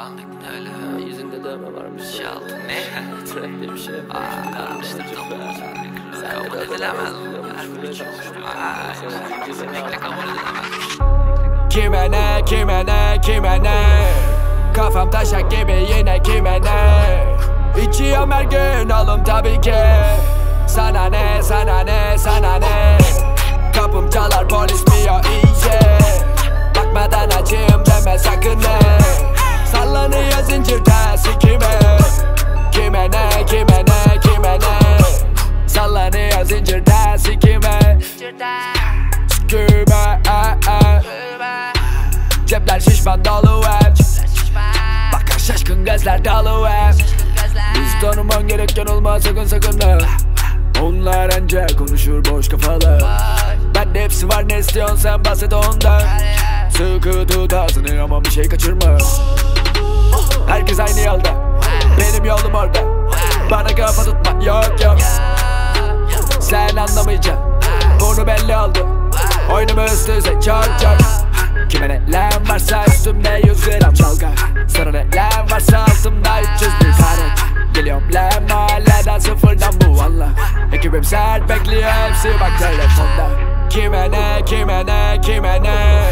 Kullandık öyle. Yüzünde dövme varmış. Şey aldın ne? Trap diye bir şey yapmış. Aa, karıştırdım. Kabul edilemez. Kesinlikle kabul edilemez. Kime ne kime ne kime ne Kafam taşak gibi yine kime ne İçiyorum her gün alım tabii ki Sana ne sana ne sana ne Kapım çalar polis mi ya iyice Bakmadan açayım deme sakın ne Sallanıyor zincir tersi kime Kime eh, eh. Cepler şişman dolu hep Bakar şaşkın gözler dolu hep Biz tanıman gereken olmaz sakın sakın ha Onlar anca konuşur boş kafalı. Bende hepsi var ne istiyorsun sen bahset ondan. Sıkı tut ağzını ama bir şey kaçırma. Herkes aynı yolda. Benim yolum orada. Bana kafa tutma yok. Yok Sen anlamayacaksın Bunu belli oldu Oyunumu üst üste çok çok Kime ne lan varsa üstümde 100 gram çalga Sana ne lan varsa altımda 300 bin tane Geliyorum lan mahalleden sıfırdan bu valla. Ekibim sert bekliyor hepsi bak telefonda. Kime ne kime ne kime ne?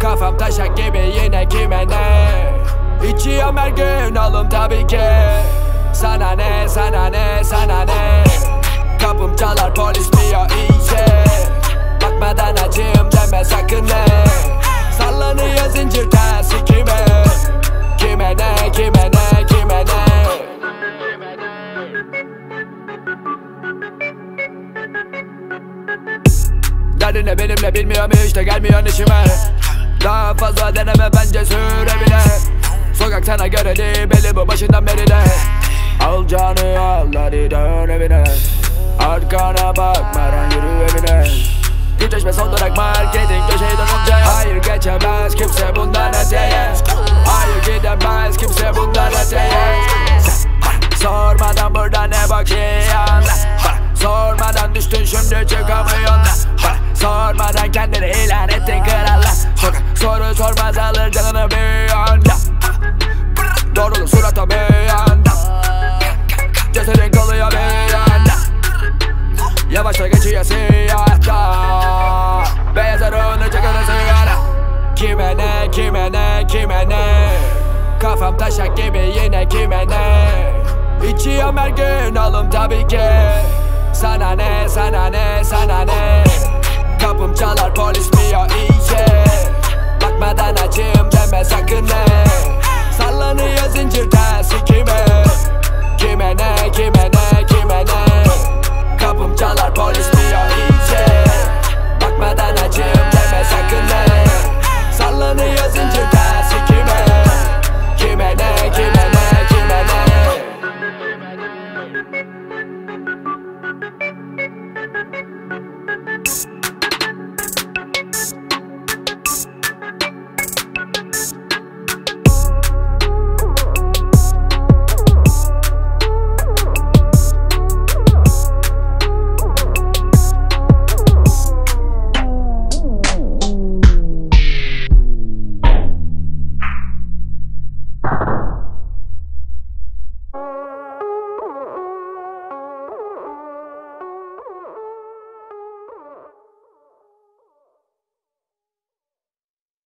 Kafam taşak gibi yine kime ne? İçiyorum her gün alım tabii ki. Sana ne sana ne sana ne? Kapım çalar polis Derdin ne benimle bilmiyorum hiç de gelmiyor işime. Daha fazla deneme bence süre bile Sokak sana göre değil belli bu başından beri de. Al canı al hadi dön evine. Arkana bakmadan yürü evine. Güneşme son durak marketin köşeyi dönünce. Hayır geçemez kimse bundan öteye. Hayır gidemez kimse bundan öteye. Sormadan burada ne bakıyorsun? Sormadan düştün şimdi çıkamıyorsun sormadan kendini ilan ettin kralla. Soru sormaz alır canını bir anda. Doğruluk surata bir anda. Cesedin kalıyor bir anda. Yavaşça geçiyor siyahta. Beyaz arığını çıkarır sigara Kime ne kime ne kime ne? Kafam taşak gibi yine kime ne? İçiyorum her gün alım tabii ki. Sana ne sana ne sana ne Kapım çalar polis mi ya? İyice Bakmadan ne